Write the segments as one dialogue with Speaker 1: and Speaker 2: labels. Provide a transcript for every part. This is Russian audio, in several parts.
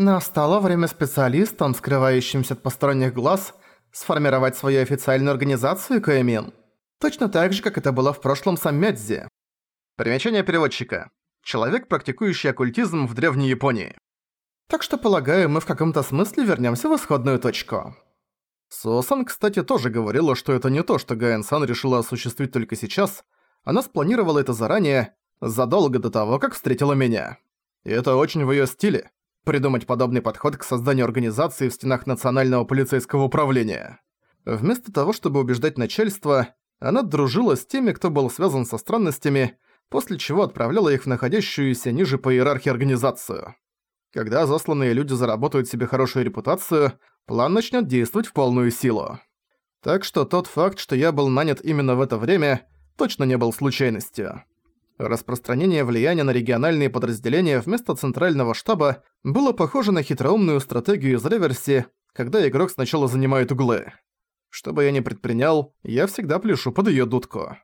Speaker 1: Настало время специалистам, скрывающимся от посторонних глаз, сформировать свою официальную организацию, Каэмин. Точно так же, как это было в прошлом Саммядзе. Примечание переводчика. Человек, практикующий оккультизм в Древней Японии. Так что, полагаю, мы в каком-то смысле вернемся в исходную точку. Суосан, кстати, тоже говорила, что это не то, что Гаэн-сан решила осуществить только сейчас. Она спланировала это заранее, задолго до того, как встретила меня. И это очень в её стиле – придумать подобный подход к созданию организации в стенах Национального полицейского управления. Вместо того, чтобы убеждать начальство, она дружила с теми, кто был связан со странностями, после чего отправляла их в находящуюся ниже по иерархии организацию. Когда засланные люди заработают себе хорошую репутацию, план начнет действовать в полную силу. Так что тот факт, что я был нанят именно в это время, точно не был случайностью. Распространение влияния на региональные подразделения вместо центрального штаба было похоже на хитроумную стратегию из реверси, когда игрок сначала занимает углы. Что бы я ни предпринял, я всегда пляшу под её дудку.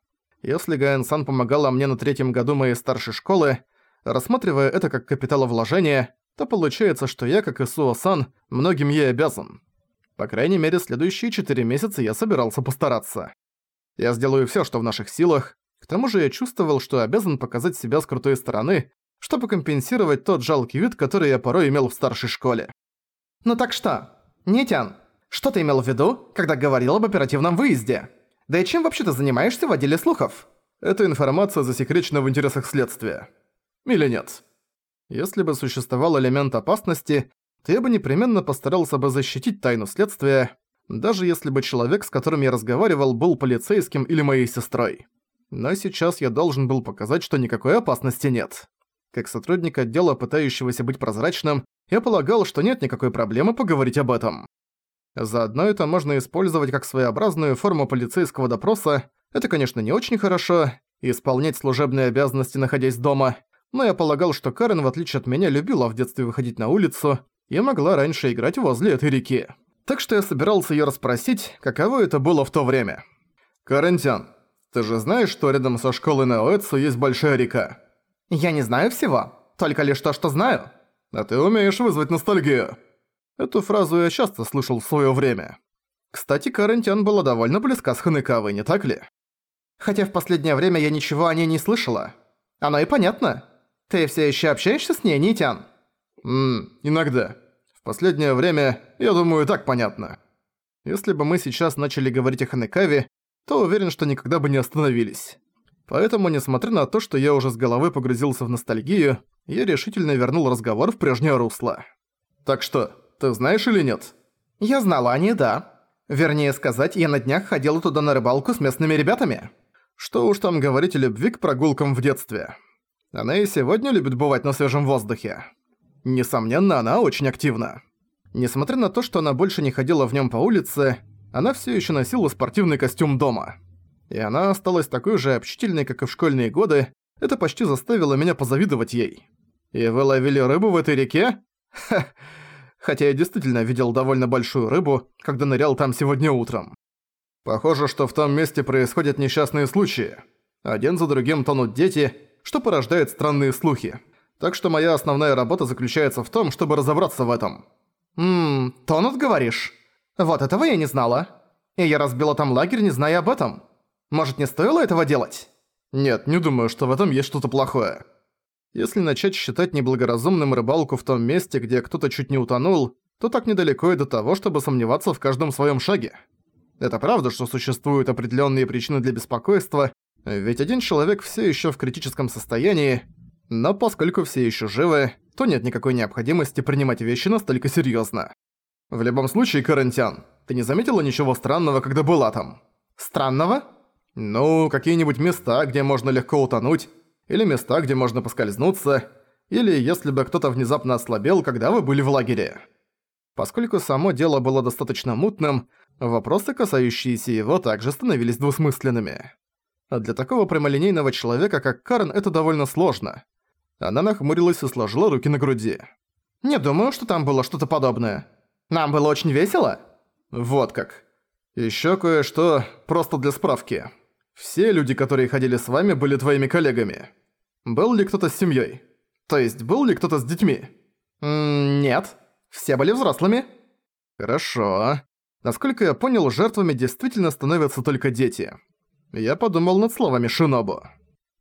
Speaker 1: Если Гаэн-сан помогала мне на третьем году моей старшей школы, рассматривая это как капиталовложение, то получается, что я, как и Суо-сан, многим ей обязан. По крайней мере, следующие четыре месяца я собирался постараться. Я сделаю всё, что в наших силах, к тому же я чувствовал, что обязан показать себя с крутой стороны, чтобы компенсировать тот жалкий вид, который я порой имел в старшей школе. «Ну так что, Нитян, что ты имел в виду, когда говорил об оперативном выезде? Да и чем вообще ты занимаешься в отделе слухов?» «Эта информация засекречена в интересах следствия. Или нет?» Если бы существовал элемент опасности, то я бы непременно постарался бы защитить тайну следствия, даже если бы человек, с которым я разговаривал, был полицейским или моей сестрой но сейчас я должен был показать, что никакой опасности нет. Как сотрудник отдела, пытающегося быть прозрачным, я полагал, что нет никакой проблемы поговорить об этом. Заодно это можно использовать как своеобразную форму полицейского допроса. Это, конечно, не очень хорошо, исполнять служебные обязанности, находясь дома, но я полагал, что Карен, в отличие от меня, любила в детстве выходить на улицу и могла раньше играть возле этой реки. Так что я собирался её расспросить, каково это было в то время. «Карентян, ты же знаешь, что рядом со школой на Оэцу есть большая река? Я не знаю всего, только лишь то, что знаю. А ты умеешь вызвать ностальгию. Эту фразу я часто слышал в своё время. Кстати, Карентян была довольно близка с Ханекавой, не так ли? Хотя в последнее время я ничего о ней не слышала. Оно и понятно. Ты все ещё общаешься с ней, Нитян? Ммм, иногда. В последнее время, я думаю, так понятно. Если бы мы сейчас начали говорить о Ханекаве, то уверен, что никогда бы не остановились. Поэтому, несмотря на то, что я уже с головы погрузился в ностальгию, я решительно вернул разговор в прежнее русло. «Так что, ты знаешь или нет?» «Я знала о ней, да. Вернее сказать, я на днях ходила туда на рыбалку с местными ребятами». Что уж там говорить о любви к прогулкам в детстве. Она и сегодня любит бывать на свежем воздухе. Несомненно, она очень активна. Несмотря на то, что она больше не ходила в нем по улице, она все еще носила спортивный костюм дома. И она осталась такой же общительной, как и в школьные годы, это почти заставило меня позавидовать ей. «И вы ловили рыбу в этой реке?» Ха, хотя я действительно видел довольно большую рыбу, когда нырял там сегодня утром. Похоже, что в том месте происходят несчастные случаи. Один за другим тонут дети, что порождает странные слухи. Так что моя основная работа заключается в том, чтобы разобраться в этом. «Ммм, тонут, говоришь?» Вот этого я не знала. И я разбила там лагерь, не зная об этом. Может, не стоило этого делать? Нет, не думаю, что в этом есть что-то плохое. Если начать считать неблагоразумным рыбалку в том месте, где кто-то чуть не утонул, то так недалеко и до того, чтобы сомневаться в каждом своем шаге. Это правда, что существуют определенные причины для беспокойства, ведь один человек все еще в критическом состоянии, но поскольку все еще живы, то нет никакой необходимости принимать вещи настолько серьезно. В любом случае, Карантян, ты не заметила ничего странного, когда была там? Странного? Ну, какие-нибудь места, где можно легко утонуть, или места, где можно поскользнуться, или если бы кто-то внезапно ослабел, когда вы были в лагере. Поскольку само дело было достаточно мутным, вопросы, касающиеся его, также становились двусмысленными. А для такого прямолинейного человека, как Карен, это довольно сложно. Она нахмурилась и сложила руки на груди. «Не думаю, что там было что-то подобное. Нам было очень весело?» «Вот как. Ещё кое-что просто для справки. Все люди, которые ходили с вами, были твоими коллегами. Был ли кто-то с семьей? То есть, был ли кто-то с детьми?» М -м «Нет». Все были взрослыми. Хорошо. Насколько я понял, жертвами действительно становятся только дети. Я подумал над словами Шинобу.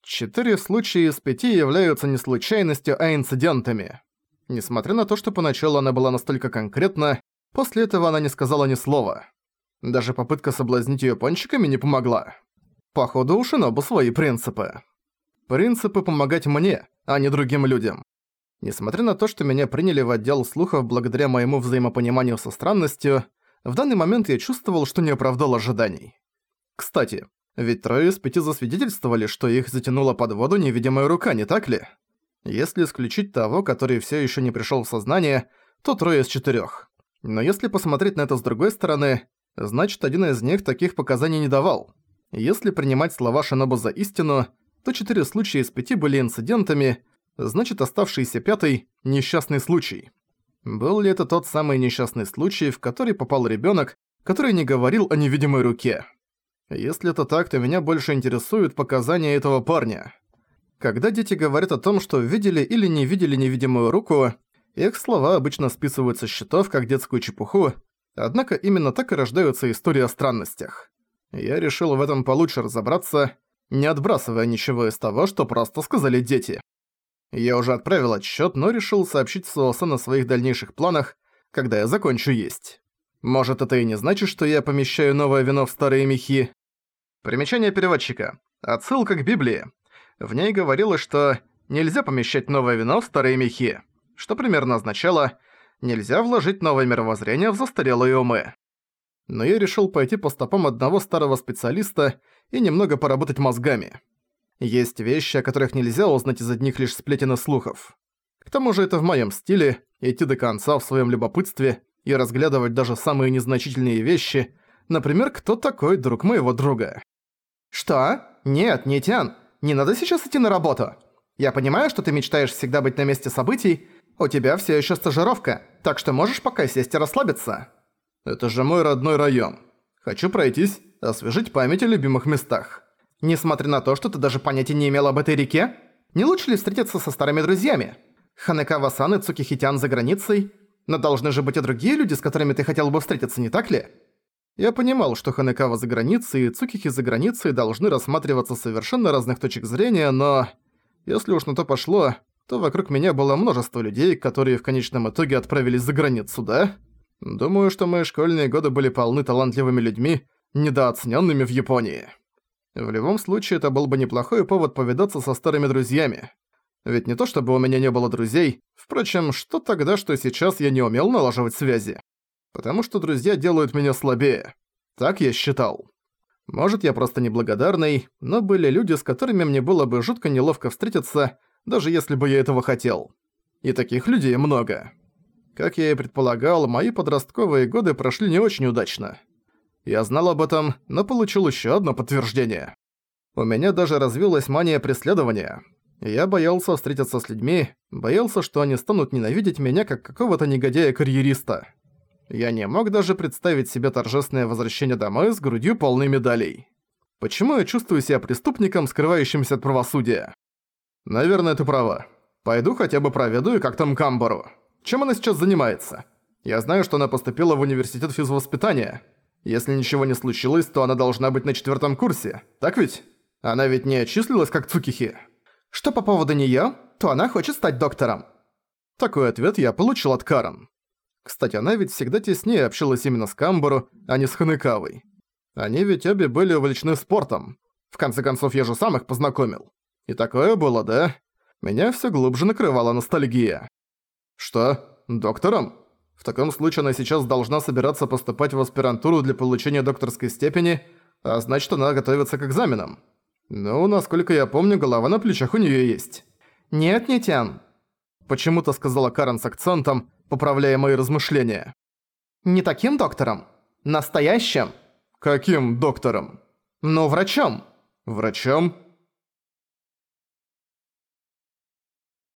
Speaker 1: Четыре случая из пяти являются не случайностью, а инцидентами. Несмотря на то, что поначалу она была настолько конкретна, после этого она не сказала ни слова. Даже попытка соблазнить её пончиками не помогла. Походу, у Шинобу свои принципы. Принципы помогать мне, а не другим людям. Несмотря на то, что меня приняли в отдел слухов благодаря моему взаимопониманию со странностью, в данный момент я чувствовал, что не оправдал ожиданий. Кстати, ведь трое из пяти засвидетельствовали, что их затянула под воду невидимая рука, не так ли? Если исключить того, который всё ещё не пришёл в сознание, то трое из четырёх. Но если посмотреть на это с другой стороны, значит один из них таких показаний не давал. Если принимать слова Шиноба за истину, то четыре случая из пяти были инцидентами, значит оставшийся пятый – несчастный случай. Был ли это тот самый несчастный случай, в который попал ребёнок, который не говорил о невидимой руке? Если это так, то меня больше интересуют показания этого парня. Когда дети говорят о том, что видели или не видели невидимую руку, их слова обычно списываются с счетов как детскую чепуху, однако именно так и рождаются истории о странностях. Я решил в этом получше разобраться, не отбрасывая ничего из того, что просто сказали дети. Я уже отправил отчет, но решил сообщить Суосан о своих дальнейших планах, когда я закончу есть. Может, это и не значит, что я помещаю новое вино в старые мехи. Примечание переводчика. Отсылка к Библии. В ней говорилось, что нельзя помещать новое вино в старые мехи, что примерно означало «нельзя вложить новое мировоззрение в застарелые умы». Но я решил пойти по стопам одного старого специалиста и немного поработать мозгами. Есть вещи, о которых нельзя узнать из одних лишь сплетен и слухов. К тому же это в моем стиле – идти до конца в своем любопытстве и разглядывать даже самые незначительные вещи, например, кто такой друг моего друга. «Что? Нет, не Тян, не надо сейчас идти на работу. Я понимаю, что ты мечтаешь всегда быть на месте событий, у тебя все еще стажировка, так что можешь пока сесть и расслабиться». «Это же мой родной район. Хочу пройтись, освежить память о любимых местах». Несмотря на то, что ты даже понятия не имел об этой реке, не лучше ли встретиться со старыми друзьями? Ханекава-сан и Цукихитян за границей, но должны же быть и другие люди, с которыми ты хотел бы встретиться, не так ли? Я понимал, что Ханекава за границей и Цукихи за границей должны рассматриваться совершенно разных точек зрения, но... Если уж на то пошло, то вокруг меня было множество людей, которые в конечном итоге отправились за границу, да? Думаю, что мои школьные годы были полны талантливыми людьми, недооцененными в Японии. В любом случае, это был бы неплохой повод повидаться со старыми друзьями. Ведь не то чтобы у меня не было друзей, впрочем, что тогда, что сейчас я не умел налаживать связи. Потому что друзья делают меня слабее. Так я считал. Может, я просто неблагодарный, но были люди, с которыми мне было бы жутко неловко встретиться, даже если бы я этого хотел. И таких людей много. Как я и предполагал, мои подростковые годы прошли не очень удачно. Я знал об этом, но получил еще одно подтверждение. У меня даже развилась мания преследования. Я боялся встретиться с людьми, боялся, что они станут ненавидеть меня как какого-то негодяя-карьериста. Я не мог даже представить себе торжественное возвращение домой с грудью полной медалей. Почему я чувствую себя преступником, скрывающимся от правосудия? Наверное, ты права. Пойду хотя бы проведу, как там Камбару. Чем она сейчас занимается? Я знаю, что она поступила в университет физвоспитания, если ничего не случилось, то она должна быть на четвертом курсе, так ведь? Она ведь не отчислилась как Цукихи. Что по поводу неё, то она хочет стать доктором. Такой ответ я получил от Карен. Кстати, она ведь всегда теснее общалась именно с Камбару, а не с Ханекавой. Они ведь обе были увлечены спортом. В конце концов, я же сам их познакомил. И такое было, да? Меня всё глубже накрывала ностальгия. Что? Доктором? В таком случае она сейчас должна собираться поступать в аспирантуру для получения докторской степени, а значит она готовится к экзаменам. Ну, насколько я помню, голова на плечах у неё есть. «Нет, не Тян», – почему-то сказала Карен с акцентом, поправляя мои размышления. «Не таким доктором. Настоящим». «Каким доктором?» «Ну, врачом». «Врачом?